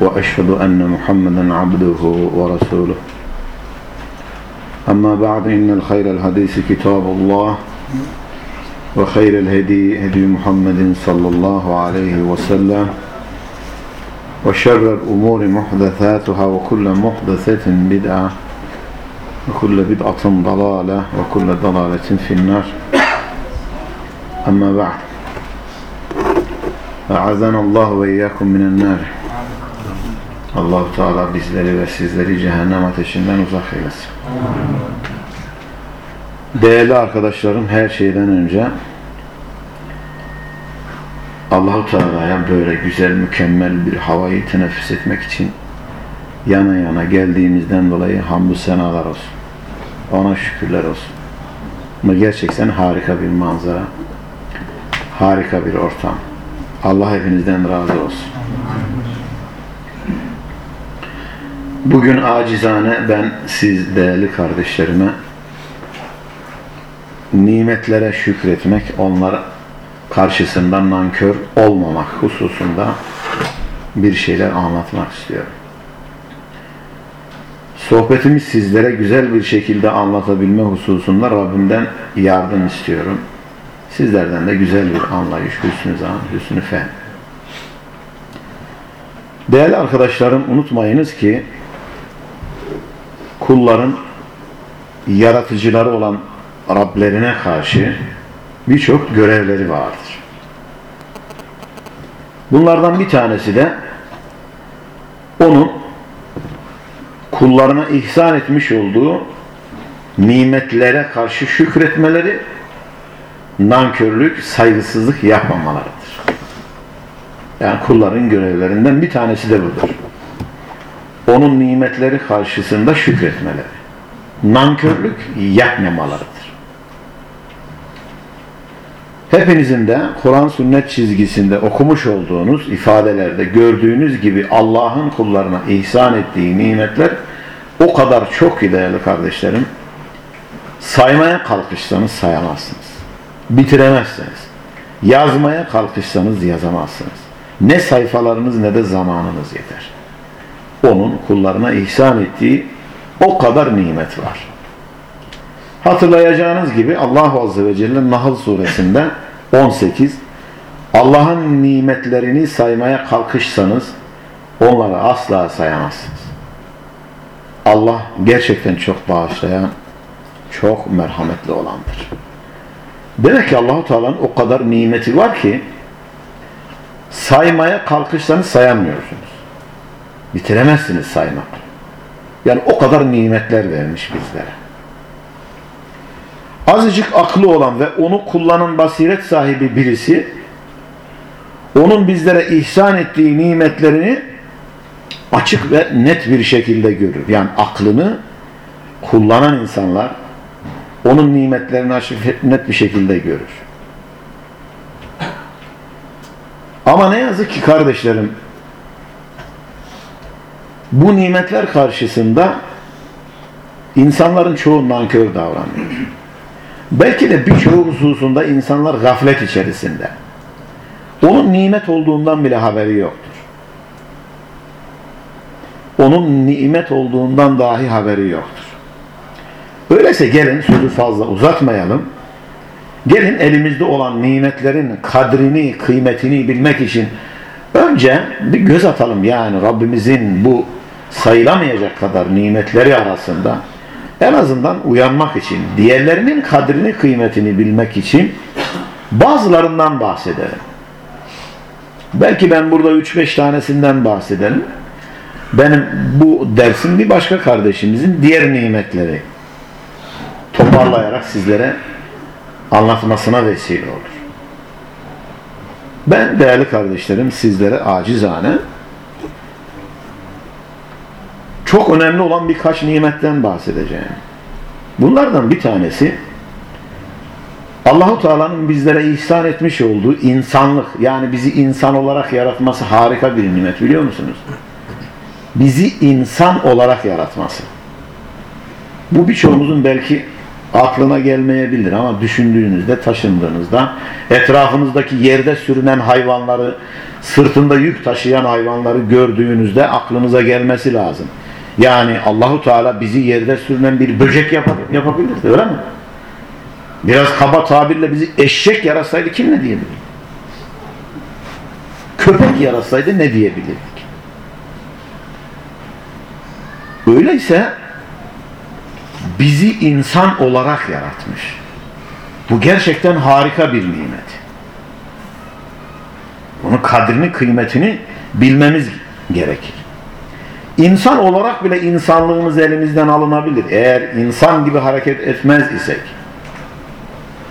وأشهد أن محمدا عبده ورسوله. أما بعد إن الخير الحديث كتاب الله وخير الهدي هدي محمد صلى الله عليه وسلم وشر الأمور محدثاتها وكل محدثة بدعة وكل بدعة ضلالة وكل ضلالة في النار. أما بعد أعاذنا الله وإياكم من النار. Allah Teala bizleri ve sizleri cehennem ateşinden uzak eylesin. Değerli arkadaşlarım her şeyden önce Allahu Teala'ya böyle güzel mükemmel bir havayı teneffüs etmek için yana yana geldiğimizden dolayı hamdü senalar olsun. Ona şükürler olsun. Bu gerçekten harika bir manzara. Harika bir ortam. Allah hepinizden razı olsun. Bugün acizane ben siz değerli kardeşlerime nimetlere şükretmek, onlar karşısında nankör olmamak hususunda bir şeyler anlatmak istiyorum. Sohbetimi sizlere güzel bir şekilde anlatabilme hususunda Rabbimden yardım istiyorum. Sizlerden de güzel bir anlayış, hüsnü zan, hüsnü fehm. Değerli arkadaşlarım unutmayınız ki kulların yaratıcıları olan Rablerine karşı birçok görevleri vardır. Bunlardan bir tanesi de onun kullarına ihsan etmiş olduğu nimetlere karşı şükretmeleri, nankörlük, saygısızlık yapmamalarıdır. Yani kulların görevlerinden bir tanesi de budur. Onun nimetleri karşısında şükretmeleri. Nankörlük yapmamalarıdır. Hepinizin de Kur'an sünnet çizgisinde okumuş olduğunuz ifadelerde gördüğünüz gibi Allah'ın kullarına ihsan ettiği nimetler o kadar çok ki değerli kardeşlerim saymaya kalkışsanız sayamazsınız. Bitiremezsiniz. Yazmaya kalkışsanız yazamazsınız. Ne sayfalarınız ne de zamanınız yeter. Onun kullarına ihsan ettiği o kadar nimet var. Hatırlayacağınız gibi Allah Azze ve Celle Nahl suresinde 18 Allah'ın nimetlerini saymaya kalkışsanız onları asla sayamazsınız. Allah gerçekten çok bağışlayan, çok merhametli olandır. Demek ki Allahu Teala'nın o kadar nimeti var ki saymaya kalkışsanız sayamıyorsunuz. Bitiremezsiniz saymak. Yani o kadar nimetler vermiş bizlere. Azıcık aklı olan ve onu kullanan basiret sahibi birisi onun bizlere ihsan ettiği nimetlerini açık ve net bir şekilde görür. Yani aklını kullanan insanlar onun nimetlerini açık net bir şekilde görür. Ama ne yazık ki kardeşlerim bu nimetler karşısında insanların çoğu nankör davranıyor. Belki de birçoğu hususunda insanlar gaflet içerisinde. Onun nimet olduğundan bile haberi yoktur. Onun nimet olduğundan dahi haberi yoktur. Öyleyse gelin sözü fazla uzatmayalım. Gelin elimizde olan nimetlerin kadrini, kıymetini bilmek için önce bir göz atalım yani Rabbimizin bu sayılamayacak kadar nimetleri arasında en azından uyanmak için, diğerlerinin kadrini, kıymetini bilmek için bazılarından bahsedelim. Belki ben burada 3-5 tanesinden bahsedelim. Benim bu dersin bir başka kardeşimizin diğer nimetleri toparlayarak sizlere anlatmasına vesile olur. Ben değerli kardeşlerim sizlere acizane çok önemli olan birkaç nimetten bahsedeceğim. Bunlardan bir tanesi Allahu Teala'nın bizlere ihsan etmiş olduğu insanlık yani bizi insan olarak yaratması harika bir nimet biliyor musunuz? Bizi insan olarak yaratması. Bu birçoğumuzun belki aklına gelmeyebilir ama düşündüğünüzde, taşındığınızda etrafınızdaki yerde sürünen hayvanları, sırtında yük taşıyan hayvanları gördüğünüzde aklınıza gelmesi lazım. Yani Allahu Teala bizi yerde sürünen bir böcek yapabilirdi öyle mi? Biraz kaba tabirle bizi eşek yaratsaydı kim ne diyebilir? Köpek yaratsaydı ne diyebilirdik? Öyleyse bizi insan olarak yaratmış. Bu gerçekten harika bir nimet. Bunun kadrini, kıymetini bilmemiz gerekir. İnsan olarak bile insanlığımız elimizden alınabilir. Eğer insan gibi hareket etmez isek.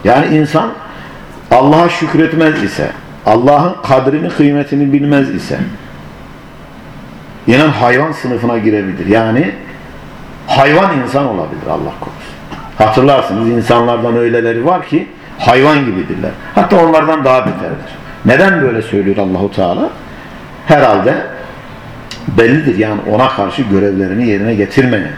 Yani insan Allah'a şükretmez ise, Allah'ın kadrini, kıymetini bilmez ise, yine hayvan sınıfına girebilir. Yani hayvan insan olabilir Allah korusun. Hatırlarsınız insanlardan öyleleri var ki hayvan gibidirler. Hatta onlardan daha beterdir. Neden böyle söylüyor Allahu Teala? Herhalde bellidir yani ona karşı görevlerini yerine getirmeyen.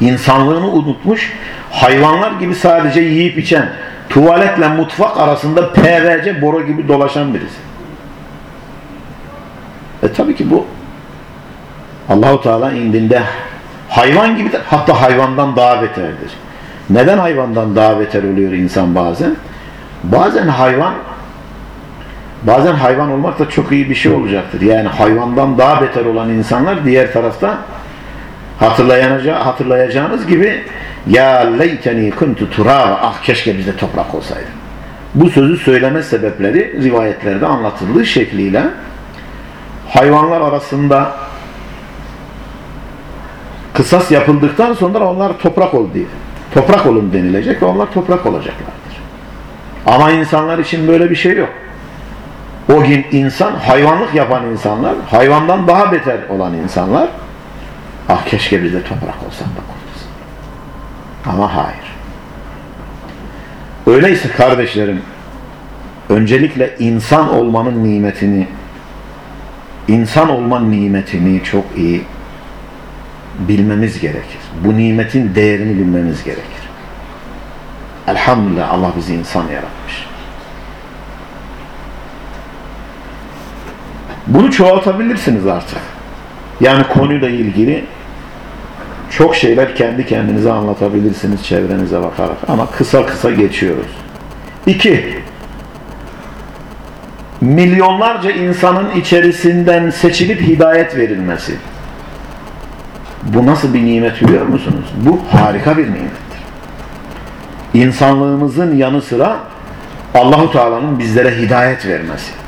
İnsanlığını unutmuş, hayvanlar gibi sadece yiyip içen, tuvaletle mutfak arasında PVC boru gibi dolaşan birisi. E tabii ki bu Allahu Teala indinde hayvan gibidir. Hatta hayvandan daha beterdir. Neden hayvandan daha beter oluyor insan bazen? Bazen hayvan bazen hayvan olmak da çok iyi bir şey olacaktır. Yani hayvandan daha beter olan insanlar diğer tarafta hatırlayacağınız gibi ya leyteni kuntu turaba ah keşke bizde toprak olsaydı. Bu sözü söyleme sebepleri rivayetlerde anlatıldığı şekliyle hayvanlar arasında kısas yapıldıktan sonra onlar toprak ol diye. Toprak olun denilecek ve onlar toprak olacaklardır. Ama insanlar için böyle bir şey yok. O gün insan, hayvanlık yapan insanlar, hayvandan daha beter olan insanlar, ah keşke biz de toprak olsak da kurtulsak. Ama hayır. Öyleyse kardeşlerim, öncelikle insan olmanın nimetini, insan olma nimetini çok iyi bilmemiz gerekir. Bu nimetin değerini bilmemiz gerekir. Elhamdülillah Allah bizi insan yaratmış. Bunu çoğaltabilirsiniz artık. Yani konuyla ilgili çok şeyler kendi kendinize anlatabilirsiniz çevrenize bakarak. Ama kısa kısa geçiyoruz. İki, milyonlarca insanın içerisinden seçilip hidayet verilmesi. Bu nasıl bir nimet biliyor musunuz? Bu harika bir nimettir. İnsanlığımızın yanı sıra Allahu Teala'nın bizlere hidayet vermesi.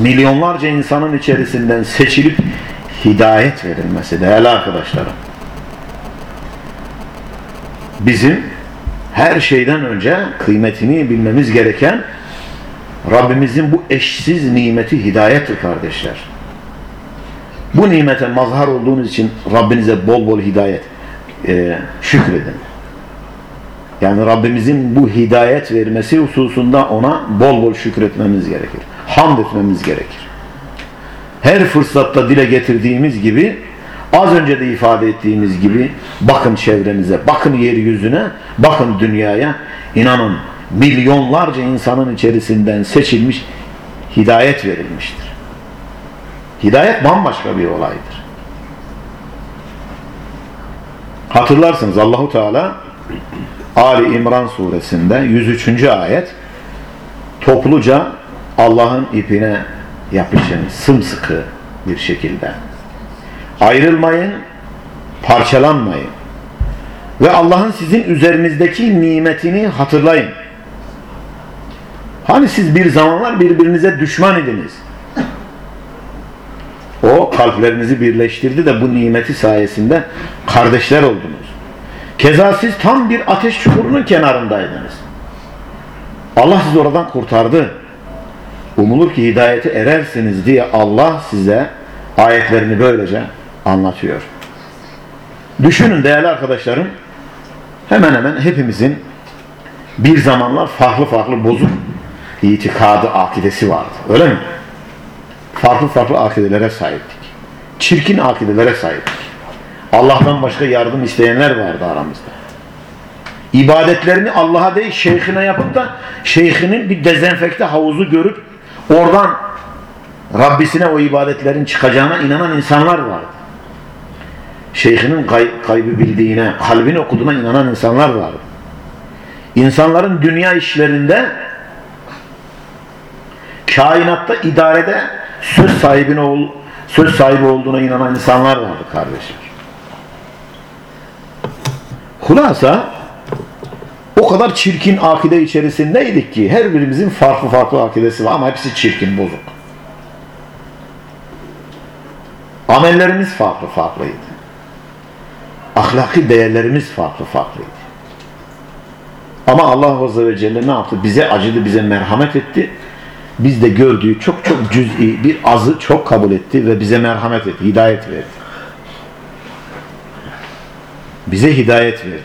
Milyonlarca insanın içerisinden seçilip hidayet verilmesi değerli arkadaşlarım. Bizim her şeyden önce kıymetini bilmemiz gereken Rabbimizin bu eşsiz nimeti hidayettir kardeşler. Bu nimete mazhar olduğunuz için Rabbinize bol bol hidayet e, şükredin. Yani Rabbimizin bu hidayet vermesi hususunda ona bol bol şükretmemiz gerekir. Hamd etmemiz gerekir. Her fırsatta dile getirdiğimiz gibi az önce de ifade ettiğimiz gibi bakın çevrenize, bakın yeryüzüne, bakın dünyaya inanın milyonlarca insanın içerisinden seçilmiş hidayet verilmiştir. Hidayet bambaşka bir olaydır. Hatırlarsınız Allahu Teala Ali İmran suresinde 103. ayet topluca Allah'ın ipine yapışın sımsıkı bir şekilde. Ayrılmayın, parçalanmayın. Ve Allah'ın sizin üzerinizdeki nimetini hatırlayın. Hani siz bir zamanlar birbirinize düşman idiniz. O kalplerinizi birleştirdi de bu nimeti sayesinde kardeşler oldunuz. Keza siz tam bir ateş çukurunun kenarındaydınız. Allah sizi oradan kurtardı. Umulur ki hidayete erersiniz diye Allah size ayetlerini böylece anlatıyor. Düşünün değerli arkadaşlarım, hemen hemen hepimizin bir zamanlar farklı farklı bozuk itikadı, akidesi vardı. Öyle mi? Farklı farklı akidelere sahiptik. Çirkin akidelere sahiptik. Allah'tan başka yardım isteyenler vardı aramızda. İbadetlerini Allah'a değil şeyhine yapıp da şeyhinin bir dezenfekte havuzu görüp oradan Rabbisine o ibadetlerin çıkacağına inanan insanlar vardı. Şeyhinin kay kaybı bildiğine, kalbini okuduğuna inanan insanlar vardı. İnsanların dünya işlerinde kainatta idarede söz sahibine ol, söz sahibi olduğuna inanan insanlar vardı kardeşim. Hulasa o kadar çirkin akide içerisindeydik ki her birimizin farklı farklı akidesi var ama hepsi çirkin, bozuk. Amellerimiz farklı farklıydı. Ahlaki değerlerimiz farklı farklıydı. Ama Allah Azze ve Celle ne yaptı? Bize acıdı, bize merhamet etti. Biz de gördüğü çok çok cüz'i bir azı çok kabul etti ve bize merhamet etti, hidayet verdi. Bize hidayet verdi.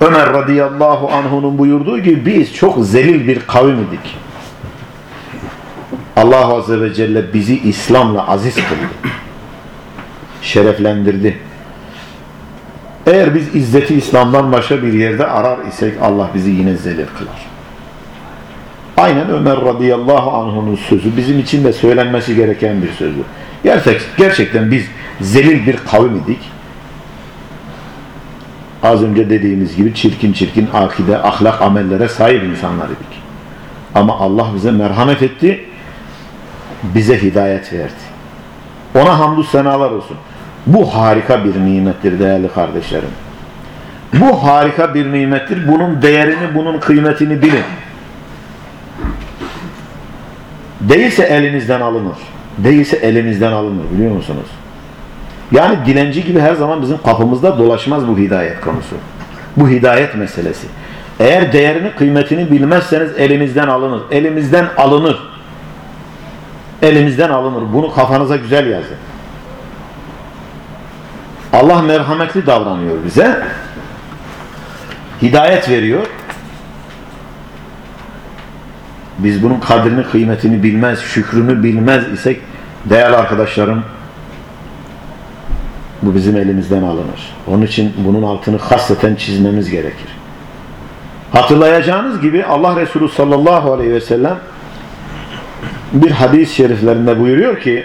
Ömer radıyallahu anh'unun buyurduğu gibi biz çok zelil bir kavim idik. Allah Azze ve Celle bizi İslam'la aziz kıldı. Şereflendirdi. Eğer biz izzeti İslam'dan başka bir yerde arar isek Allah bizi yine zelil kılar. Aynen Ömer radıyallahu anh'unun sözü bizim için de söylenmesi gereken bir sözdür. Gerçek, gerçekten biz zelil bir kavim idik. Az önce dediğimiz gibi çirkin çirkin akide, ahlak, amellere sahip insanlar idik. Ama Allah bize merhamet etti, bize hidayet verdi. Ona hamdü senalar olsun. Bu harika bir nimettir değerli kardeşlerim. Bu harika bir nimettir. Bunun değerini, bunun kıymetini bilin. Değilse elinizden alınır. Değilse elimizden alınır biliyor musunuz? Yani dilenci gibi her zaman bizim kapımızda dolaşmaz bu hidayet konusu. Bu hidayet meselesi. Eğer değerini, kıymetini bilmezseniz elimizden alınır. Elimizden alınır. Elimizden alınır. Bunu kafanıza güzel yazın. Allah merhametli davranıyor bize. Hidayet veriyor. Biz bunun kadrini, kıymetini bilmez, şükrünü bilmez isek değerli arkadaşlarım bu bizim elimizden alınır. Onun için bunun altını hasreten çizmemiz gerekir. Hatırlayacağınız gibi Allah Resulü sallallahu aleyhi ve sellem bir hadis-i şeriflerinde buyuruyor ki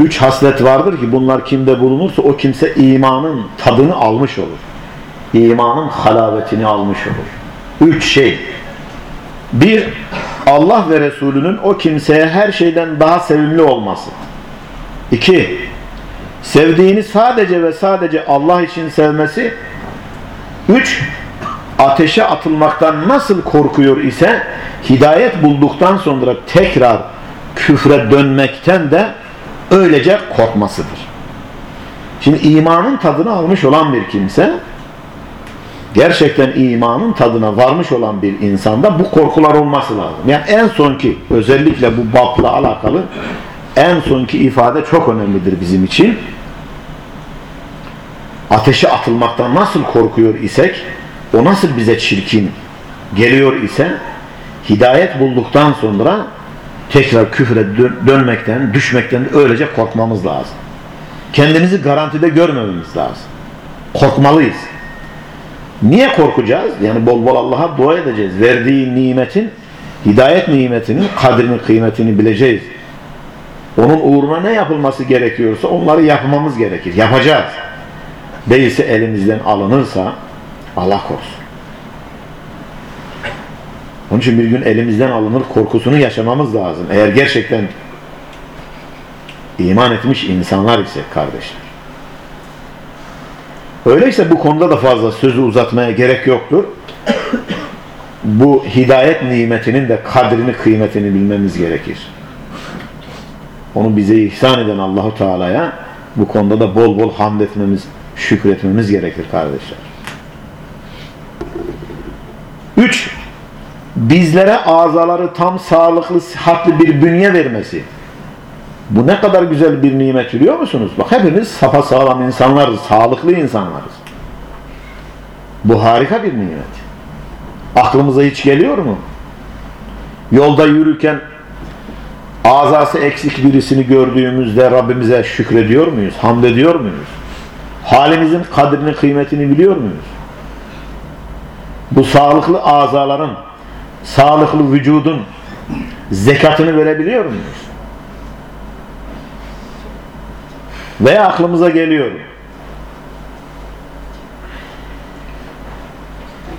üç haslet vardır ki bunlar kimde bulunursa o kimse imanın tadını almış olur. İmanın halavetini almış olur. Üç şey. Bir, Allah ve Resulünün o kimseye her şeyden daha sevimli olması. İki, sevdiğini sadece ve sadece Allah için sevmesi. Üç, ateşe atılmaktan nasıl korkuyor ise hidayet bulduktan sonra tekrar küfre dönmekten de öylece korkmasıdır. Şimdi imanın tadını almış olan bir kimse gerçekten imanın tadına varmış olan bir insanda bu korkular olması lazım. Yani en sonki özellikle bu babla alakalı en sonki ifade çok önemlidir bizim için. Ateşe atılmaktan nasıl korkuyor isek o nasıl bize çirkin geliyor ise hidayet bulduktan sonra tekrar küfre dönmekten, düşmekten öylece korkmamız lazım. Kendimizi garantide görmememiz lazım. Korkmalıyız. Niye korkacağız? Yani bol bol Allah'a dua edeceğiz. Verdiği nimetin, hidayet nimetinin kadrini, kıymetini bileceğiz. Onun uğruna ne yapılması gerekiyorsa onları yapmamız gerekir. Yapacağız. Değilse elimizden alınırsa Allah korusun. Onun için bir gün elimizden alınır korkusunu yaşamamız lazım. Eğer gerçekten iman etmiş insanlar ise kardeşler. Öyleyse bu konuda da fazla sözü uzatmaya gerek yoktur. Bu hidayet nimetinin de kadrini, kıymetini bilmemiz gerekir. Onu bize ihsan eden Allahu Teala'ya bu konuda da bol bol hamd etmemiz, şükretmemiz gerekir kardeşler. Üç, bizlere azaları tam sağlıklı, sıhhatli bir bünye vermesi. Bu ne kadar güzel bir nimet biliyor musunuz? Bak hepimiz sapasağlam insanlarız, sağlıklı insanlarız. Bu harika bir nimet. Aklımıza hiç geliyor mu? Yolda yürürken azası eksik birisini gördüğümüzde Rabbimize şükrediyor muyuz? Hamd ediyor muyuz? Halimizin kadrini, kıymetini biliyor muyuz? Bu sağlıklı azaların, sağlıklı vücudun zekatını verebiliyor muyuz? Veya aklımıza geliyor.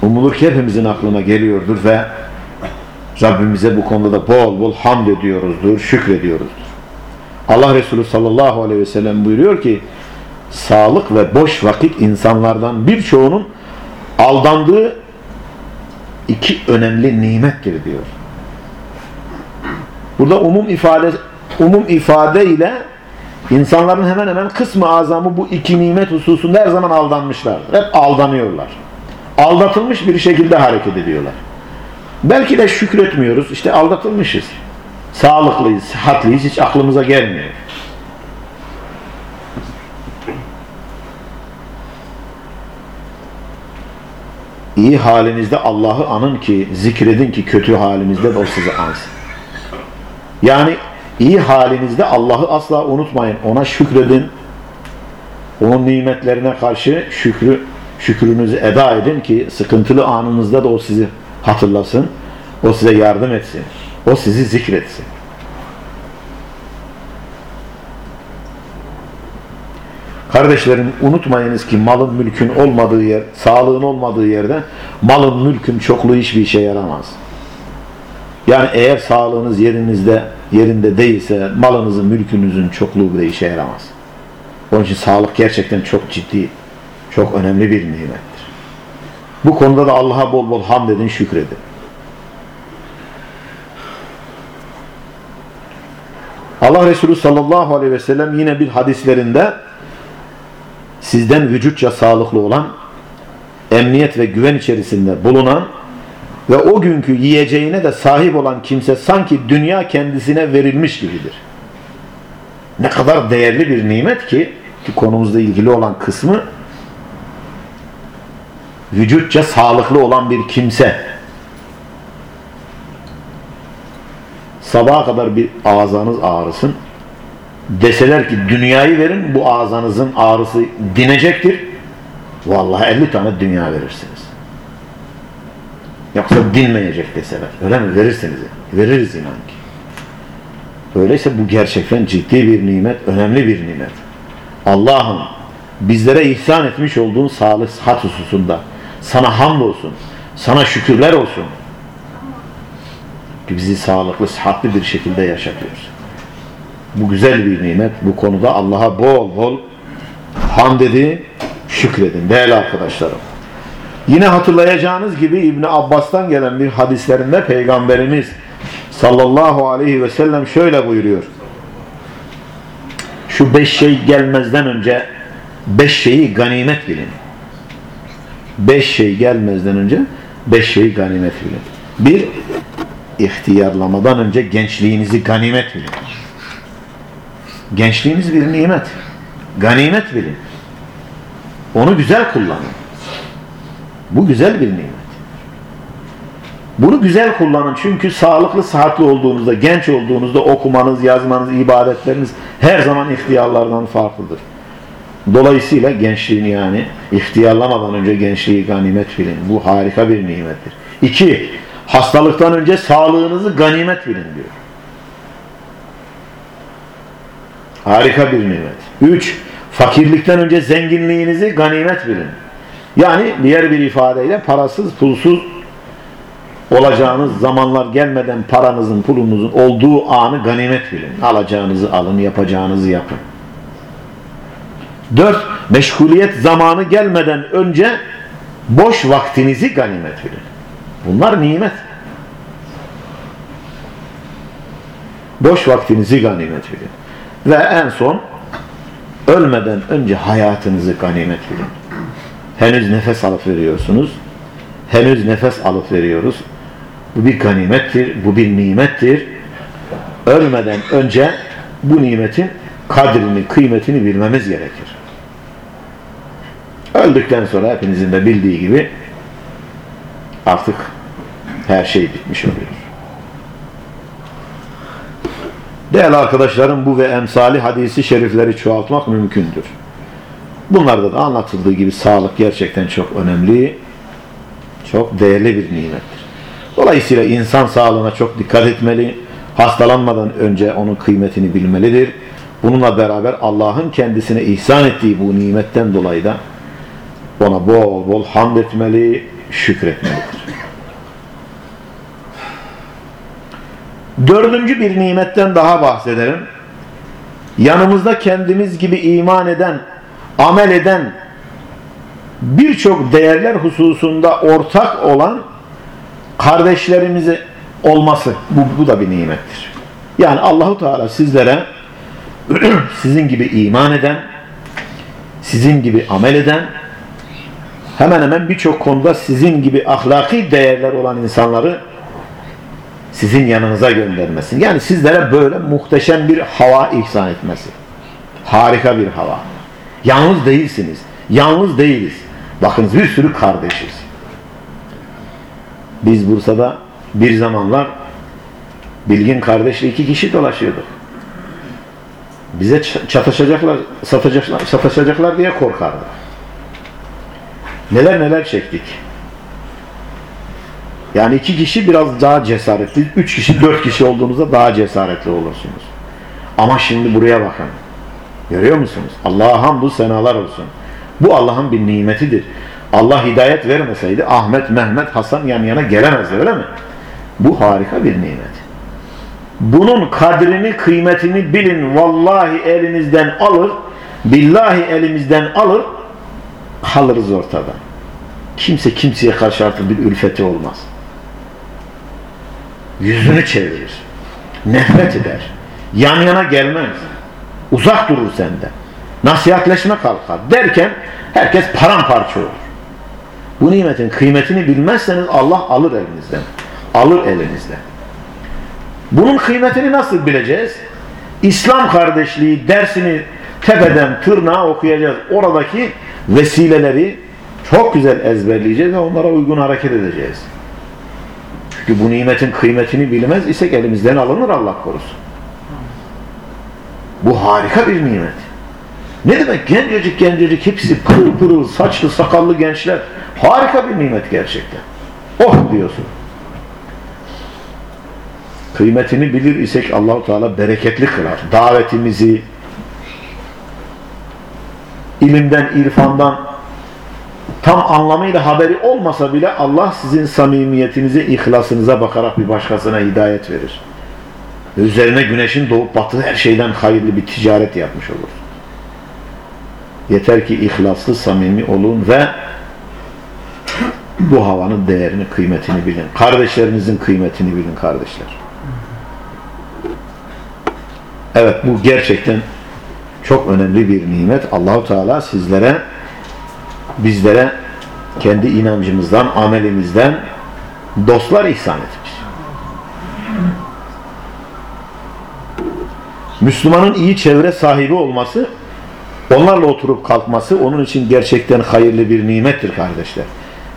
Umulur ki hepimizin aklına geliyordur ve Rabbimize bu konuda da bol bol hamd ediyoruzdur, şükrediyoruzdur. Allah Resulü sallallahu aleyhi ve sellem buyuruyor ki sağlık ve boş vakit insanlardan birçoğunun aldandığı iki önemli nimettir diyor. Burada umum ifade umum ifade ile insanların hemen hemen kısmı azamı bu iki nimet hususunda her zaman aldanmışlardır. Hep aldanıyorlar. Aldatılmış bir şekilde hareket ediyorlar. Belki de şükretmiyoruz. İşte aldatılmışız. Sağlıklıyız, sıhhatlıyız. Hiç aklımıza gelmiyor. İyi halinizde Allah'ı anın ki, zikredin ki kötü halinizde de o sizi ansın. Yani iyi halinizde Allah'ı asla unutmayın. Ona şükredin. Onun nimetlerine karşı şükrü şükrünüzü eda edin ki sıkıntılı anınızda da o sizi hatırlasın. O size yardım etsin. O sizi zikretsin. Kardeşlerim unutmayınız ki malın mülkün olmadığı yer, sağlığın olmadığı yerde malın mülkün çokluğu hiçbir işe yaramaz. Yani eğer sağlığınız yerinizde yerinde değilse malınızın mülkünüzün çokluğu bile işe yaramaz. Onun için sağlık gerçekten çok ciddi, çok önemli bir nimettir. Bu konuda da Allah'a bol bol hamd edin, şükredin. Allah Resulü sallallahu aleyhi ve sellem yine bir hadislerinde sizden vücutça sağlıklı olan, emniyet ve güven içerisinde bulunan ve o günkü yiyeceğine de sahip olan kimse sanki dünya kendisine verilmiş gibidir. Ne kadar değerli bir nimet ki, ki konumuzla ilgili olan kısmı vücutça sağlıklı olan bir kimse sabaha kadar bir ağzınız ağrısın deseler ki dünyayı verin bu ağzınızın ağrısı dinecektir. Vallahi 50 tane dünya verirsiniz. Yoksa dinmeyecek deseler. Öyle mi? Verirsiniz veririz inan ki. Öyleyse bu gerçekten ciddi bir nimet önemli bir nimet. Allah'ım bizlere ihsan etmiş olduğun sağlık sıhhat hususunda sana hamdolsun sana şükürler olsun. Ki bizi sağlıklı, sıhhatli bir şekilde yaşatıyoruz. Bu güzel bir nimet. Bu konuda Allah'a bol bol hamd edin, şükredin değerli arkadaşlarım. Yine hatırlayacağınız gibi İbn Abbas'tan gelen bir hadislerinde Peygamberimiz sallallahu aleyhi ve sellem şöyle buyuruyor. Şu beş şey gelmezden önce beş şeyi ganimet bilin. Beş şey gelmezden önce beş şeyi ganimet bilin. Bir, ihtiyarlamadan önce gençliğinizi ganimet bilin. Gençliğiniz bir nimet. Ganimet bilin. Onu güzel kullanın. Bu güzel bir nimet. Bunu güzel kullanın çünkü sağlıklı, sıhhatli olduğunuzda, genç olduğunuzda okumanız, yazmanız, ibadetleriniz her zaman ihtiyarlardan farklıdır. Dolayısıyla gençliğin yani ihtiyarlamadan önce gençliği ganimet bilin. Bu harika bir nimettir. İki, hastalıktan önce sağlığınızı ganimet bilin diyor. Harika bir nimet. Üç, fakirlikten önce zenginliğinizi ganimet bilin. Yani diğer bir ifadeyle parasız, pulsuz olacağınız zamanlar gelmeden paranızın, pulunuzun olduğu anı ganimet bilin. Alacağınızı alın, yapacağınızı yapın. Dört, meşguliyet zamanı gelmeden önce boş vaktinizi ganimet bilin. Bunlar nimet. Boş vaktinizi ganimet bilin. Ve en son ölmeden önce hayatınızı ganimet bilin. Henüz nefes alıp veriyorsunuz. Henüz nefes alıp veriyoruz. Bu bir ganimettir, bu bir nimettir. Ölmeden önce bu nimetin kadrini, kıymetini bilmemiz gerekir. Öldükten sonra hepinizin de bildiği gibi artık her şey bitmiş oluyor. Değerli arkadaşlarım bu ve emsali hadisi şerifleri çoğaltmak mümkündür. Bunlarda da anlatıldığı gibi sağlık gerçekten çok önemli, çok değerli bir nimettir. Dolayısıyla insan sağlığına çok dikkat etmeli, hastalanmadan önce onun kıymetini bilmelidir. Bununla beraber Allah'ın kendisine ihsan ettiği bu nimetten dolayı da ona bol bol hamd etmeli, şükretmelidir. Dördüncü bir nimetten daha bahsedelim. Yanımızda kendimiz gibi iman eden, amel eden, birçok değerler hususunda ortak olan kardeşlerimizi olması. Bu, bu da bir nimettir. Yani Allahu Teala sizlere sizin gibi iman eden, sizin gibi amel eden, hemen hemen birçok konuda sizin gibi ahlaki değerler olan insanları sizin yanınıza göndermesi. Yani sizlere böyle muhteşem bir hava ihsan etmesi. Harika bir hava. Yalnız değilsiniz. Yalnız değiliz. Bakınız bir sürü kardeşiz. Biz Bursa'da bir zamanlar bilgin kardeşle iki kişi dolaşıyorduk. Bize çatışacaklar, satacaklar, sataşacaklar diye korkardık. Neler neler çektik. Yani iki kişi biraz daha cesaretli, üç kişi, dört kişi olduğunuzda daha cesaretli olursunuz. Ama şimdi buraya bakın. Görüyor musunuz? Allah'a hamdü senalar olsun. Bu Allah'ın bir nimetidir. Allah hidayet vermeseydi Ahmet, Mehmet, Hasan yan yana gelemezdi öyle mi? Bu harika bir nimet. Bunun kadrini, kıymetini bilin. Vallahi elinizden alır, billahi elimizden alır, kalırız ortada. Kimse kimseye karşı artık bir ülfeti olmaz. Yüzünü çevirir. Nefret eder. Yan yana gelmez. Uzak durur senden. Nasihatleşme kalkar. Derken herkes paramparça olur. Bu nimetin kıymetini bilmezseniz Allah alır elinizden. Alır elinizden. Bunun kıymetini nasıl bileceğiz? İslam kardeşliği dersini tepeden tırnağa okuyacağız. Oradaki vesileleri çok güzel ezberleyeceğiz ve onlara uygun hareket edeceğiz. Çünkü bu nimetin kıymetini bilmez isek elimizden alınır Allah korusun. Bu harika bir nimet. Ne demek gencecik gencecik hepsi pırıl pırıl saçlı sakallı gençler. Harika bir nimet gerçekten. Oh diyorsun. Kıymetini bilir isek Allahu Teala bereketli kılar. Davetimizi ilimden, irfandan tam anlamıyla haberi olmasa bile Allah sizin samimiyetinize, ihlasınıza bakarak bir başkasına hidayet verir. Üzerine güneşin doğup battığı her şeyden hayırlı bir ticaret yapmış olur. Yeter ki ihlaslı, samimi olun ve bu havanın değerini, kıymetini bilin. Kardeşlerinizin kıymetini bilin kardeşler. Evet bu gerçekten çok önemli bir nimet. Allahu Teala sizlere bizlere kendi inancımızdan, amelimizden dostlar ihsan etmiş. Müslümanın iyi çevre sahibi olması, onlarla oturup kalkması onun için gerçekten hayırlı bir nimettir kardeşler.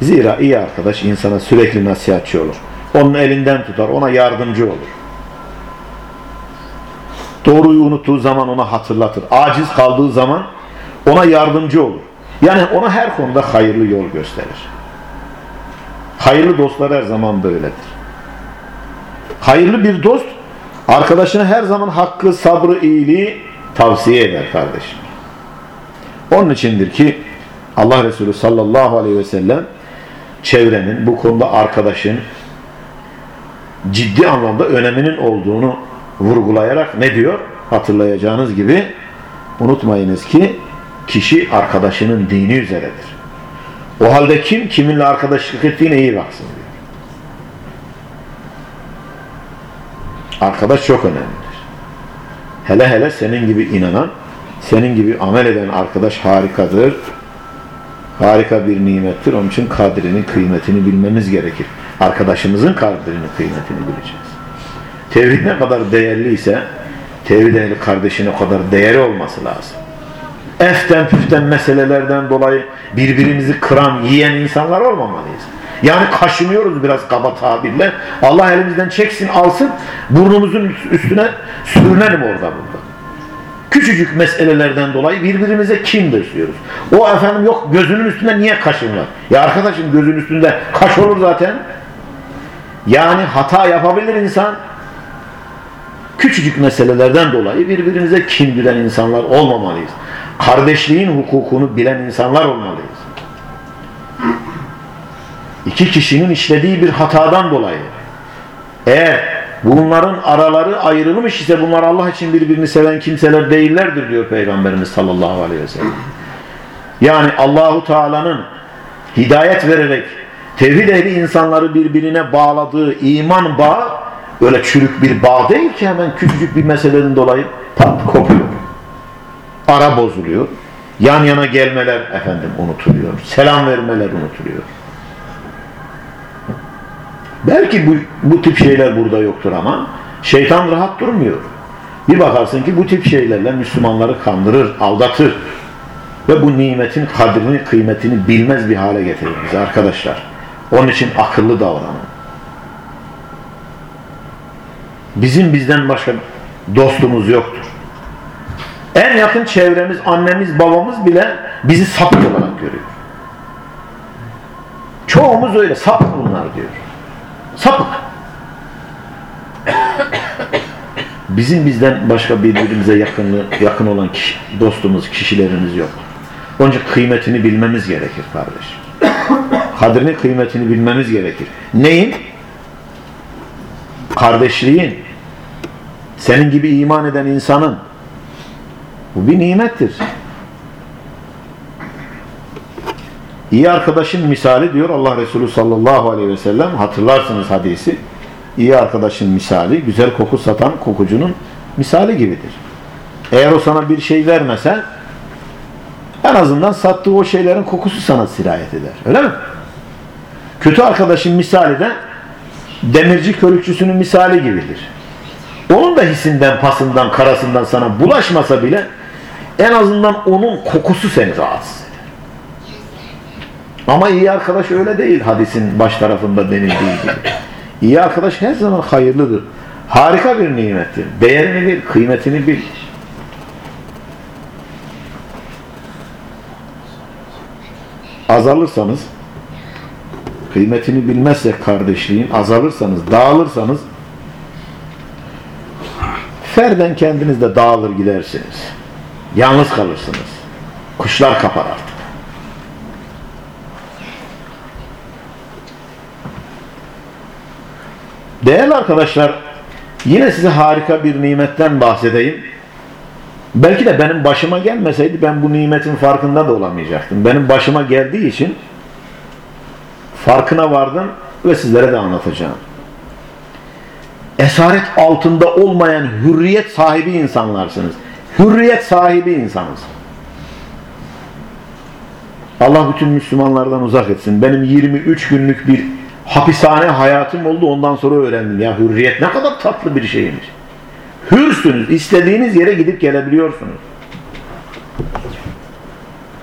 Zira iyi arkadaş insana sürekli nasihatçi olur. Onun elinden tutar, ona yardımcı olur. Doğruyu unuttuğu zaman ona hatırlatır. Aciz kaldığı zaman ona yardımcı olur. Yani ona her konuda hayırlı yol gösterir. Hayırlı dostlar her zaman böyledir. Hayırlı bir dost arkadaşına her zaman hakkı, sabrı, iyiliği tavsiye eder kardeşim. Onun içindir ki Allah Resulü sallallahu aleyhi ve sellem çevrenin, bu konuda arkadaşın ciddi anlamda öneminin olduğunu vurgulayarak ne diyor? Hatırlayacağınız gibi unutmayınız ki kişi arkadaşının dini üzeredir. O halde kim kiminle arkadaşlık ettiğine iyi baksın diyor. Arkadaş çok önemlidir. Hele hele senin gibi inanan, senin gibi amel eden arkadaş harikadır. Harika bir nimettir. Onun için kadrini, kıymetini bilmemiz gerekir. Arkadaşımızın kadrini, kıymetini bileceğiz. Tevhid ne kadar değerliyse, tevhid ehli kardeşine o kadar değeri olması lazım. Eften püften meselelerden dolayı birbirimizi kıran, yiyen insanlar olmamalıyız. Yani kaşınıyoruz biraz kaba tabirle. Allah elimizden çeksin, alsın, burnumuzun üstüne sürünelim orada burada. Küçücük meselelerden dolayı birbirimize kin besliyoruz. O efendim yok gözünün üstünde niye kaşın? Ya arkadaşım gözün üstünde kaş olur zaten. Yani hata yapabilir insan. Küçücük meselelerden dolayı birbirimize bilen insanlar olmamalıyız. Kardeşliğin hukukunu bilen insanlar olmalıyız. İki kişinin işlediği bir hatadan dolayı eğer bunların araları ayrılmış ise bunlar Allah için birbirini seven kimseler değillerdir diyor Peygamberimiz sallallahu aleyhi ve sellem. Yani Allahu Teala'nın hidayet vererek tevhid ehli insanları birbirine bağladığı iman bağı öyle çürük bir bağ değil ki hemen küçücük bir meselenin dolayı pat kopuyor. Ara bozuluyor. Yan yana gelmeler efendim unutuluyor. Selam vermeler unutuluyor. Belki bu, bu tip şeyler burada yoktur ama şeytan rahat durmuyor. Bir bakarsın ki bu tip şeylerle Müslümanları kandırır, aldatır. Ve bu nimetin kadrini, kıymetini bilmez bir hale getirir bizi arkadaşlar. Onun için akıllı davranın. Bizim bizden başka dostumuz yoktur. En yakın çevremiz, annemiz, babamız bile bizi sapık olarak görüyor. Çoğumuz öyle, sapık bunlar diyor. Sapık. Bizim bizden başka birbirimize yakınlı, yakın olan kişi, dostumuz, kişilerimiz yok. İçin kıymetini bilmemiz gerekir kardeş. Kadrini, kıymetini bilmemiz gerekir. Neyin? Kardeşliğin. Senin gibi iman eden insanın. Bu bir nimettir. İyi arkadaşın misali diyor Allah Resulü sallallahu aleyhi ve sellem hatırlarsınız hadisi. İyi arkadaşın misali güzel koku satan kokucunun misali gibidir. Eğer o sana bir şey vermese en azından sattığı o şeylerin kokusu sana sirayet eder. Öyle mi? Kötü arkadaşın misali de demirci körükçüsünün misali gibidir. Onun da hisinden, pasından, karasından sana bulaşmasa bile en azından onun kokusu seni rahatsız. Ama iyi arkadaş öyle değil hadisin baş tarafında denildiği gibi. İyi arkadaş her zaman hayırlıdır. Harika bir nimettir. Değerini bil, kıymetini bil. Azalırsanız, kıymetini bilmezsek kardeşliğin, azalırsanız, dağılırsanız, ferden kendiniz de dağılır gidersiniz. Yalnız kalırsınız. Kuşlar kapar artık. Değerli arkadaşlar, yine size harika bir nimetten bahsedeyim. Belki de benim başıma gelmeseydi ben bu nimetin farkında da olamayacaktım. Benim başıma geldiği için farkına vardım ve sizlere de anlatacağım. Esaret altında olmayan hürriyet sahibi insanlarsınız. Hürriyet sahibi insanız. Allah bütün Müslümanlardan uzak etsin. Benim 23 günlük bir hapishane hayatım oldu ondan sonra öğrendim. Ya hürriyet ne kadar tatlı bir şeymiş. Hürsünüz. istediğiniz yere gidip gelebiliyorsunuz.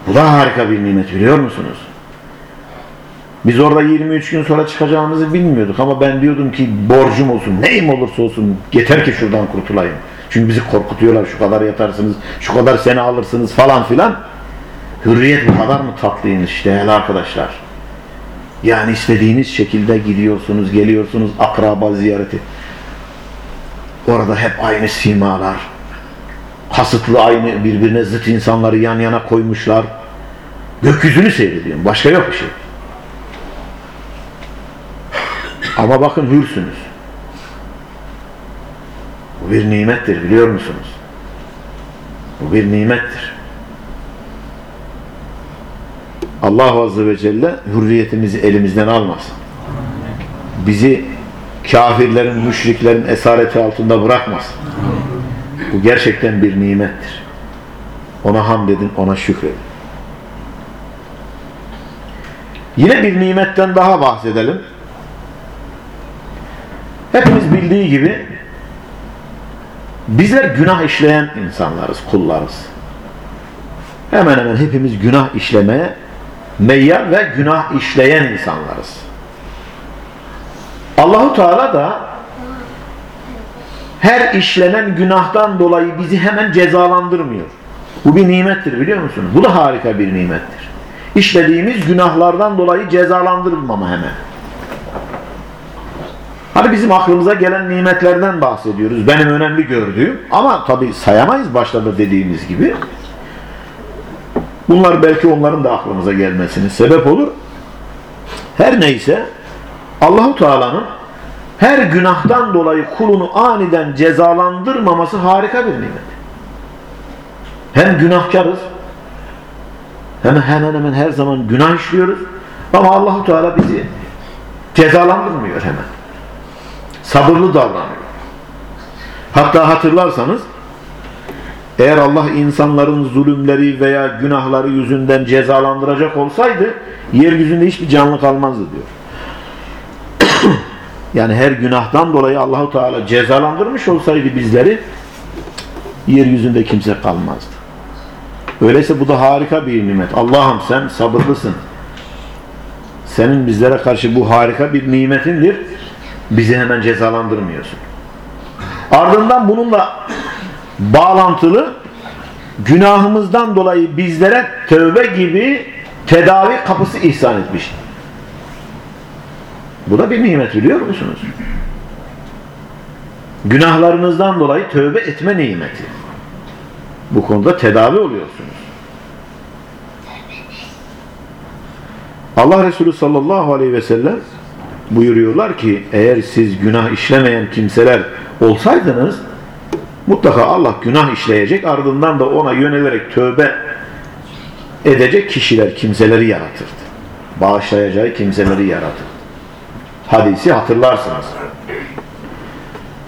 Bu da harika bir nimet biliyor musunuz? Biz orada 23 gün sonra çıkacağımızı bilmiyorduk ama ben diyordum ki borcum olsun, neyim olursa olsun yeter ki şuradan kurtulayım. Çünkü bizi korkutuyorlar şu kadar yatarsınız, şu kadar sene alırsınız falan filan. Hürriyet bu kadar mı tatlıymış değerli arkadaşlar. Yani istediğiniz şekilde gidiyorsunuz, geliyorsunuz akraba ziyareti. Orada hep aynı simalar. Kasıtlı aynı birbirine zıt insanları yan yana koymuşlar. Gökyüzünü seyrediyorum. Başka yok bir şey. Ama bakın hürsünüz. Bu bir nimettir biliyor musunuz? Bu bir nimettir. Allah Azze ve Celle hürriyetimizi elimizden almasın. Bizi kafirlerin, müşriklerin esareti altında bırakmasın. Bu gerçekten bir nimettir. Ona hamd edin, ona şükredin. Yine bir nimetten daha bahsedelim. Hepimiz bildiği gibi Bizler günah işleyen insanlarız, kullarız. Hemen hemen hepimiz günah işlemeye meyyal ve günah işleyen insanlarız. Allahu Teala da her işlenen günahtan dolayı bizi hemen cezalandırmıyor. Bu bir nimettir biliyor musunuz? Bu da harika bir nimettir. İşlediğimiz günahlardan dolayı cezalandırılmama hemen. Hani bizim aklımıza gelen nimetlerden bahsediyoruz. Benim önemli gördüğüm ama tabi sayamayız başta da dediğimiz gibi. Bunlar belki onların da aklımıza gelmesine sebep olur. Her neyse Allahu Teala'nın her günahtan dolayı kulunu aniden cezalandırmaması harika bir nimet. Hem günahkarız hemen hemen hemen her zaman günah işliyoruz ama Allahu Teala bizi cezalandırmıyor hemen. Sabırlı davranıyor. Hatta hatırlarsanız eğer Allah insanların zulümleri veya günahları yüzünden cezalandıracak olsaydı yeryüzünde hiçbir canlı kalmazdı diyor. yani her günahtan dolayı Allahu Teala cezalandırmış olsaydı bizleri yeryüzünde kimse kalmazdı. Öyleyse bu da harika bir nimet. Allah'ım sen sabırlısın. Senin bizlere karşı bu harika bir nimetindir. Bizi hemen cezalandırmıyorsun. Ardından bununla bağlantılı günahımızdan dolayı bizlere tövbe gibi tedavi kapısı ihsan etmiş. Bu da bir nimet biliyor musunuz? Günahlarınızdan dolayı tövbe etme nimeti. Bu konuda tedavi oluyorsunuz. Allah Resulü sallallahu aleyhi ve sellem buyuruyorlar ki eğer siz günah işlemeyen kimseler olsaydınız mutlaka Allah günah işleyecek ardından da ona yönelerek tövbe edecek kişiler, kimseleri yaratırdı. Bağışlayacağı kimseleri yaratırdı. Hadisi hatırlarsınız.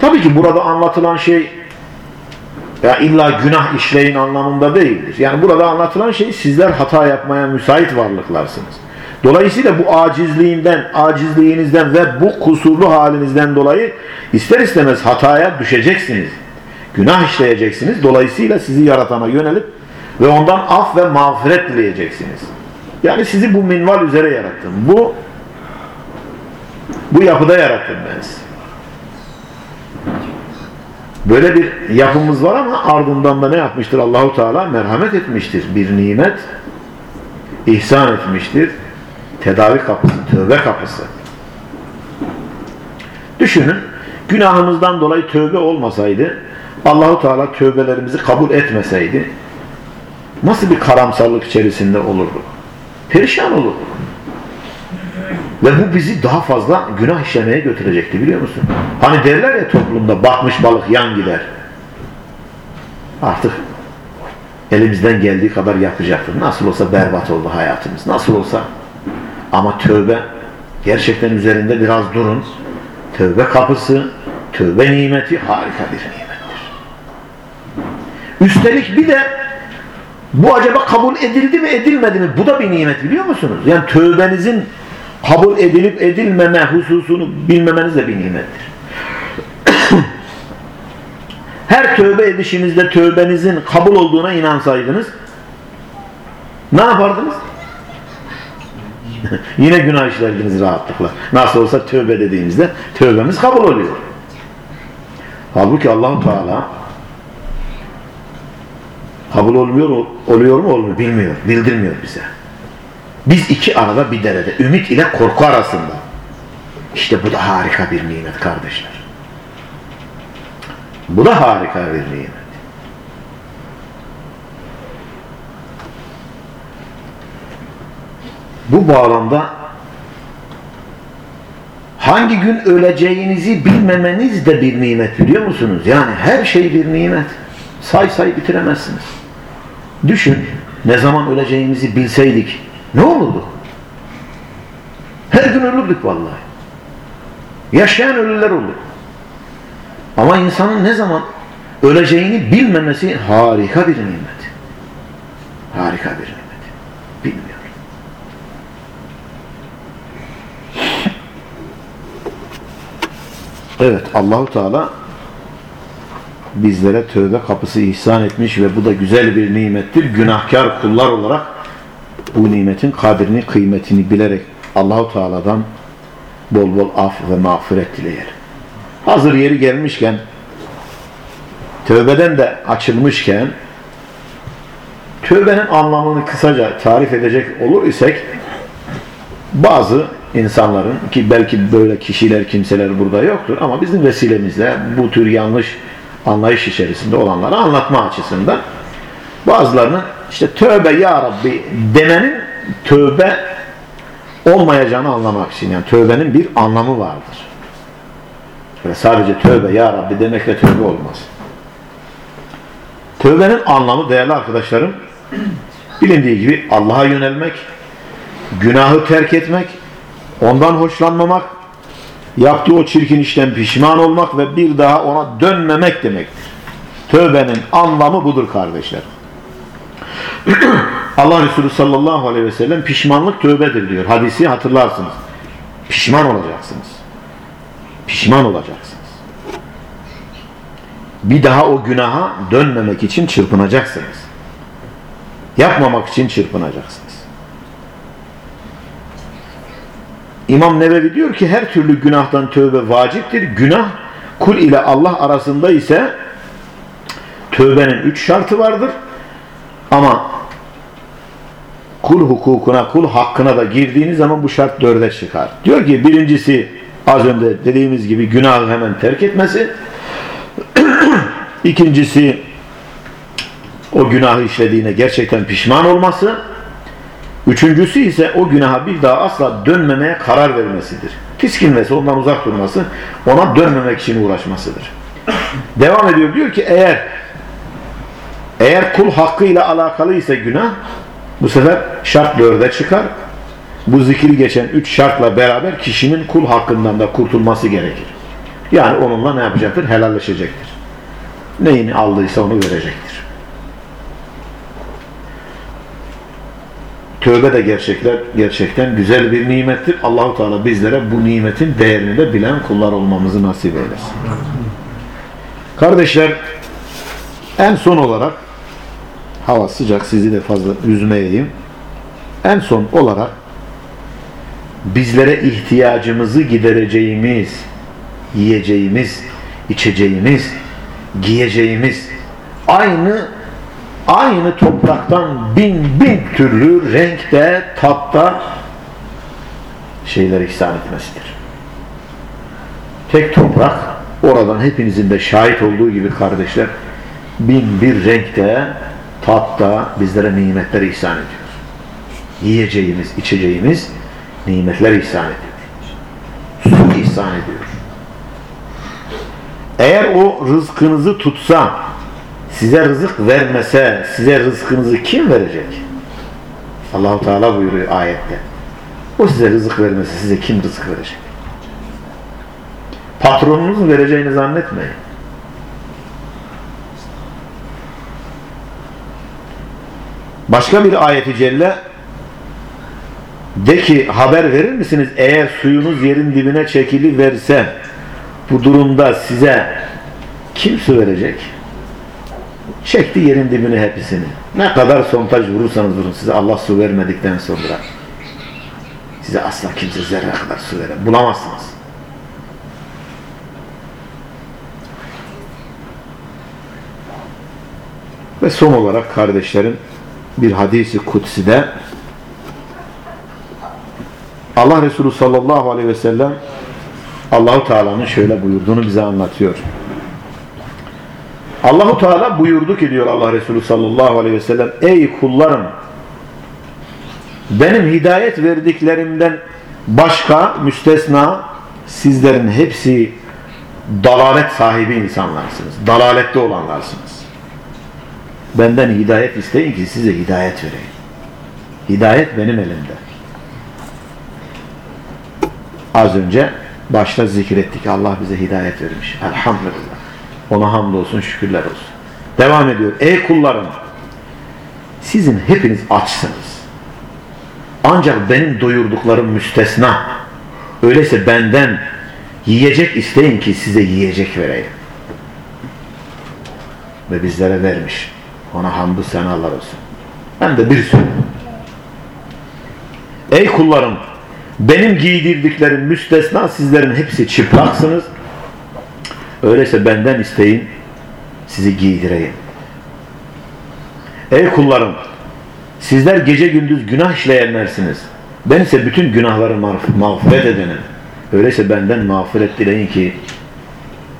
Tabii ki burada anlatılan şey ya illa günah işleyin anlamında değildir. Yani burada anlatılan şey sizler hata yapmaya müsait varlıklarsınız. Dolayısıyla bu acizliğinden, acizliğinizden ve bu kusurlu halinizden dolayı ister istemez hataya düşeceksiniz. Günah işleyeceksiniz. Dolayısıyla sizi yaratana yönelip ve ondan af ve mağfiret dileyeceksiniz. Yani sizi bu minval üzere yarattım. Bu bu yapıda yarattım ben sizi. Böyle bir yapımız var ama ardından da ne yapmıştır Allahu Teala? Merhamet etmiştir. Bir nimet ihsan etmiştir. Tedavi kapısı, tövbe kapısı. Düşünün, günahımızdan dolayı tövbe olmasaydı, Allahu Teala tövbelerimizi kabul etmeseydi, nasıl bir karamsarlık içerisinde olurduk? Perişan olurduk. Ve bu bizi daha fazla günah işlemeye götürecekti biliyor musun? Hani derler ya toplumda batmış balık yan gider. Artık elimizden geldiği kadar yapacaktır. Nasıl olsa berbat oldu hayatımız. Nasıl olsa ama tövbe gerçekten üzerinde biraz durun. Tövbe kapısı, tövbe nimeti harika bir nimettir. Üstelik bir de bu acaba kabul edildi mi edilmedi mi? Bu da bir nimet biliyor musunuz? Yani tövbenizin kabul edilip edilmeme hususunu bilmemeniz de bir nimettir. Her tövbe edişinizde tövbenizin kabul olduğuna inansaydınız ne yapardınız? Yine günah işlerdiniz rahatlıkla. Nasıl olsa tövbe dediğimizde tövbemiz kabul oluyor. Halbuki Allahu Teala kabul olmuyor, oluyor mu olmuyor bilmiyor, bildirmiyor bize. Biz iki arada bir derede, ümit ile korku arasında. İşte bu da harika bir nimet kardeşler. Bu da harika bir nimet. Bu bağlamda hangi gün öleceğinizi bilmemeniz de bir nimet biliyor musunuz? Yani her şey bir nimet. Say say bitiremezsiniz. Düşün, ne zaman öleceğimizi bilseydik ne olurdu? Her gün ölürdük vallahi. Yaşayan ölüler olur. Ama insanın ne zaman öleceğini bilmemesi harika bir nimet. Harika bir nimet. Bilmiyor. Evet Allahu Teala bizlere tövbe kapısı ihsan etmiş ve bu da güzel bir nimettir. Günahkar kullar olarak bu nimetin kadrini, kıymetini bilerek Allahu Teala'dan bol bol af ve mağfiret dileyelim. Hazır yeri gelmişken tövbeden de açılmışken tövbenin anlamını kısaca tarif edecek olur isek bazı insanların ki belki böyle kişiler kimseler burada yoktur ama bizim vesilemizle bu tür yanlış anlayış içerisinde olanları anlatma açısından bazılarının işte tövbe ya Rabbi demenin tövbe olmayacağını anlamak için yani tövbenin bir anlamı vardır. Böyle sadece tövbe ya Rabbi demekle tövbe olmaz. Tövbenin anlamı değerli arkadaşlarım bilindiği gibi Allah'a yönelmek, günahı terk etmek, ondan hoşlanmamak, yaptığı o çirkin işten pişman olmak ve bir daha ona dönmemek demektir. Tövbenin anlamı budur kardeşler. Allah Resulü sallallahu aleyhi ve sellem pişmanlık tövbedir diyor. Hadisi hatırlarsınız. Pişman olacaksınız. Pişman olacaksınız. Bir daha o günaha dönmemek için çırpınacaksınız. Yapmamak için çırpınacaksınız. İmam Nevevi diyor ki her türlü günahtan tövbe vaciptir. Günah kul ile Allah arasında ise tövbenin üç şartı vardır. Ama kul hukukuna, kul hakkına da girdiğiniz zaman bu şart dörde çıkar. Diyor ki birincisi az önce dediğimiz gibi günahı hemen terk etmesi. İkincisi o günahı işlediğine gerçekten pişman olması. Üçüncüsü ise o günaha bir daha asla dönmemeye karar vermesidir. Tiskinmesi, ondan uzak durması, ona dönmemek için uğraşmasıdır. Devam ediyor diyor ki eğer eğer kul hakkıyla alakalı ise günah bu sefer şart dörde çıkar. Bu zikir geçen üç şartla beraber kişinin kul hakkından da kurtulması gerekir. Yani onunla ne yapacaktır? Helalleşecektir. Neyini aldıysa onu verecektir. Tövbe de gerçekler, gerçekten güzel bir nimettir. Allahu Teala bizlere bu nimetin değerini de bilen kullar olmamızı nasip eylesin. Kardeşler, en son olarak hava sıcak sizi de fazla üzmeyeyim. En son olarak bizlere ihtiyacımızı gidereceğimiz, yiyeceğimiz, içeceğimiz, giyeceğimiz aynı aynı topraktan bin bin türlü renkte, tatta şeyler ihsan etmesidir. Tek toprak oradan hepinizin de şahit olduğu gibi kardeşler bin bir renkte tatta bizlere nimetler ihsan ediyor. Yiyeceğimiz, içeceğimiz nimetler ihsan ediyor. Su ihsan ediyor. Eğer o rızkınızı tutsa, size rızık vermese, size rızkınızı kim verecek? Allahu Teala buyuruyor ayette. O size rızık vermese size kim rızık verecek? Patronunuz vereceğini zannetmeyin. Başka bir ayeti celle de ki haber verir misiniz eğer suyunuz yerin dibine çekili verse bu durumda size kim su verecek? Çekti yerin dibine hepsini. Ne kadar sontaj vurursanız vurun size Allah su vermedikten sonra size asla kimse zerre kadar su veren bulamazsınız. Ve son olarak kardeşlerim bir hadisi kutside Allah Resulü sallallahu aleyhi ve sellem Allahu Teala'nın şöyle buyurduğunu bize anlatıyor. Allahu Teala buyurdu ki diyor Allah Resulü sallallahu aleyhi ve sellem ey kullarım benim hidayet verdiklerimden başka müstesna sizlerin hepsi dalalet sahibi insanlarsınız. Dalalette olanlarsınız. Benden hidayet isteyin ki size hidayet vereyim. Hidayet benim elimde. Az önce başta zikrettik. Allah bize hidayet vermiş. Elhamdülillah. Ona hamdolsun, şükürler olsun. Devam ediyor. Ey kullarım sizin hepiniz açsınız. Ancak benim doyurduklarım müstesna. Öyleyse benden yiyecek isteyin ki size yiyecek vereyim. ve bizlere vermiş. Ona hamdü senalar olsun. Hem de bir sürü. Ey kullarım benim giydirdiklerim müstesna sizlerin hepsi çıplaksınız. Öyleyse benden isteyin sizi giydireyim. Ey kullarım sizler gece gündüz günah işleyenlersiniz. Ben ise bütün günahları mağf- mağfiret edenim. Öyleyse benden mağfiret dileyin ki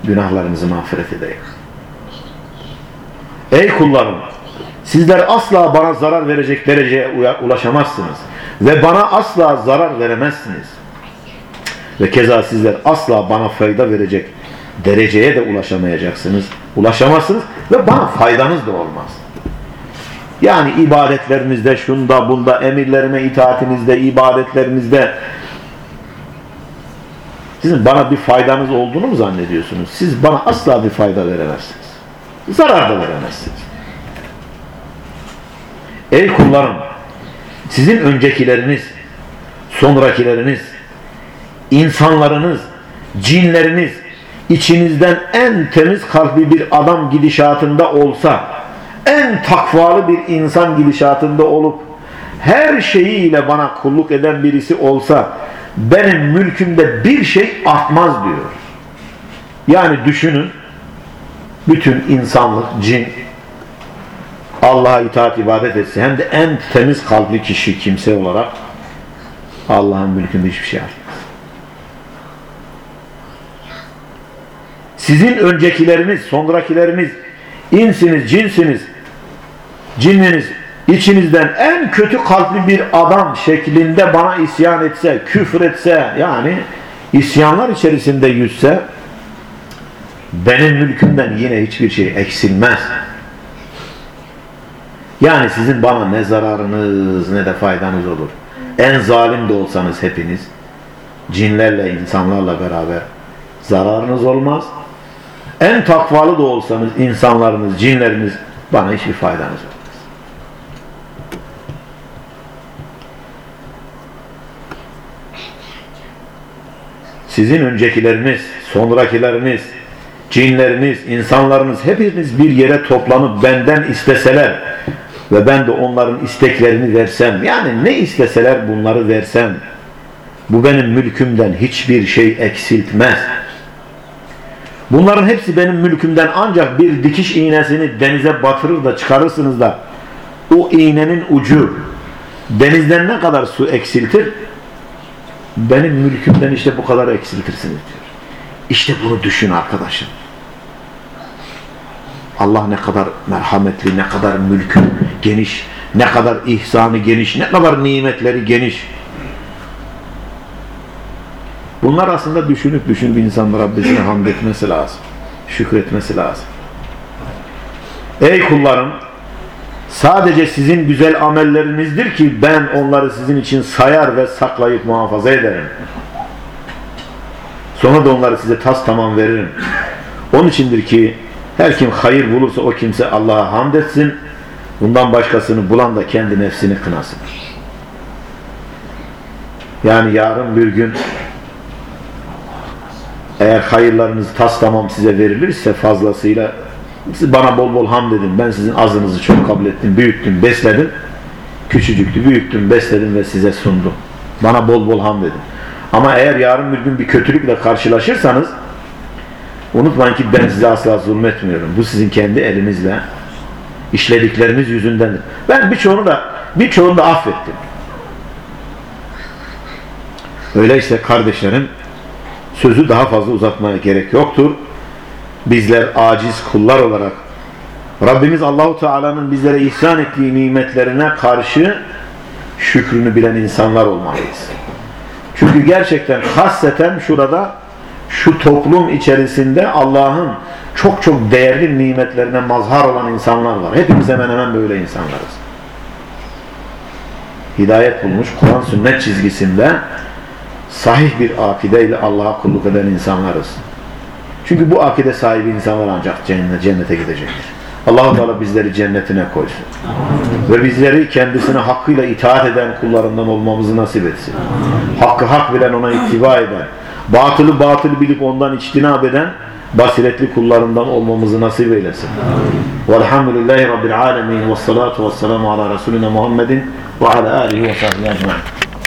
günahlarınızı mağfiret edeyim. Ey kullarım sizler asla bana zarar verecek dereceye ulaşamazsınız. Ve bana asla zarar veremezsiniz. Ve keza sizler asla bana fayda verecek dereceye de ulaşamayacaksınız. Ulaşamazsınız ve bana faydanız da olmaz. Yani ibadetlerinizde, şunda, bunda, emirlerime itaatinizde, ibadetlerinizde sizin bana bir faydanız olduğunu mu zannediyorsunuz? Siz bana asla bir fayda veremezsiniz. Zarar da veremezsiniz. Ey kullarım, sizin öncekileriniz, sonrakileriniz, insanlarınız, cinleriniz, içinizden en temiz kalpli bir adam gidişatında olsa, en takvalı bir insan gidişatında olup, her şeyiyle bana kulluk eden birisi olsa, benim mülkümde bir şey artmaz diyor. Yani düşünün, bütün insanlık, cin, Allah'a itaat ibadet etse hem de en temiz kalpli kişi kimse olarak Allah'ın mülkünde hiçbir şey artmaz. Sizin öncekileriniz, sonrakileriniz, insiniz, cinsiniz, cinliniz, içinizden en kötü kalpli bir adam şeklinde bana isyan etse, küfür etse, yani isyanlar içerisinde yüzse, benim mülkümden yine hiçbir şey eksilmez. Yani sizin bana ne zararınız ne de faydanız olur. En zalim de olsanız hepiniz, cinlerle, insanlarla beraber zararınız olmaz. En takvalı da olsanız insanlarınız, cinleriniz bana hiçbir faydanız olmaz. Sizin öncekileriniz, sonrakileriniz, cinleriniz, insanlarınız hepiniz bir yere toplanıp benden isteseler ve ben de onların isteklerini versem, yani ne isteseler bunları versem, bu benim mülkümden hiçbir şey eksiltmez. Bunların hepsi benim mülkümden ancak bir dikiş iğnesini denize batırır da çıkarırsınız da o iğnenin ucu denizden ne kadar su eksiltir? Benim mülkümden işte bu kadar eksiltirsiniz diyor. İşte bunu düşün arkadaşım. Allah ne kadar merhametli, ne kadar mülkü geniş, ne kadar ihsanı geniş, ne kadar nimetleri geniş. Bunlar aslında düşünüp düşünüp insan Rabbisine hamd etmesi lazım. Şükretmesi lazım. Ey kullarım sadece sizin güzel amellerinizdir ki ben onları sizin için sayar ve saklayıp muhafaza ederim. Sonra da onları size tas tamam veririm. Onun içindir ki her kim hayır bulursa o kimse Allah'a hamd etsin. Bundan başkasını bulan da kendi nefsini kınasın. Yani yarın bir gün eğer hayırlarınız tas tamam size verilirse fazlasıyla siz bana bol bol hamd edin. Ben sizin azınızı çok kabul ettim, büyüttüm, besledim. Küçücüktü, büyüttüm, besledim ve size sundum. Bana bol bol hamd edin. Ama eğer yarın bir gün bir kötülükle karşılaşırsanız unutmayın ki ben size asla zulmetmiyorum. Bu sizin kendi elinizle işledikleriniz yüzündendir. Ben birçoğunu da birçoğunu da affettim. Öyleyse kardeşlerim sözü daha fazla uzatmaya gerek yoktur. Bizler aciz kullar olarak Rabbimiz Allahu Teala'nın bizlere ihsan ettiği nimetlerine karşı şükrünü bilen insanlar olmalıyız. Çünkü gerçekten hasreten şurada şu toplum içerisinde Allah'ın çok çok değerli nimetlerine mazhar olan insanlar var. Hepimiz hemen hemen böyle insanlarız. Hidayet bulmuş Kur'an sünnet çizgisinde sahih bir akideyle Allah'a kulluk eden insanlarız. Çünkü bu akide sahibi insanlar ancak cennet, cennete gidecektir. allah Teala bizleri cennetine koysun. Ve bizleri kendisine hakkıyla itaat eden kullarından olmamızı nasip etsin. Hakkı hak bilen ona ittiba eden, batılı batıl bilip ondan içtinab eden basiretli kullarından olmamızı nasip eylesin. Velhamdülillahi Rabbil alemin ve salatu ve selamu ala Resulina Muhammedin ve ala alihi ve sahbihi ecma'in.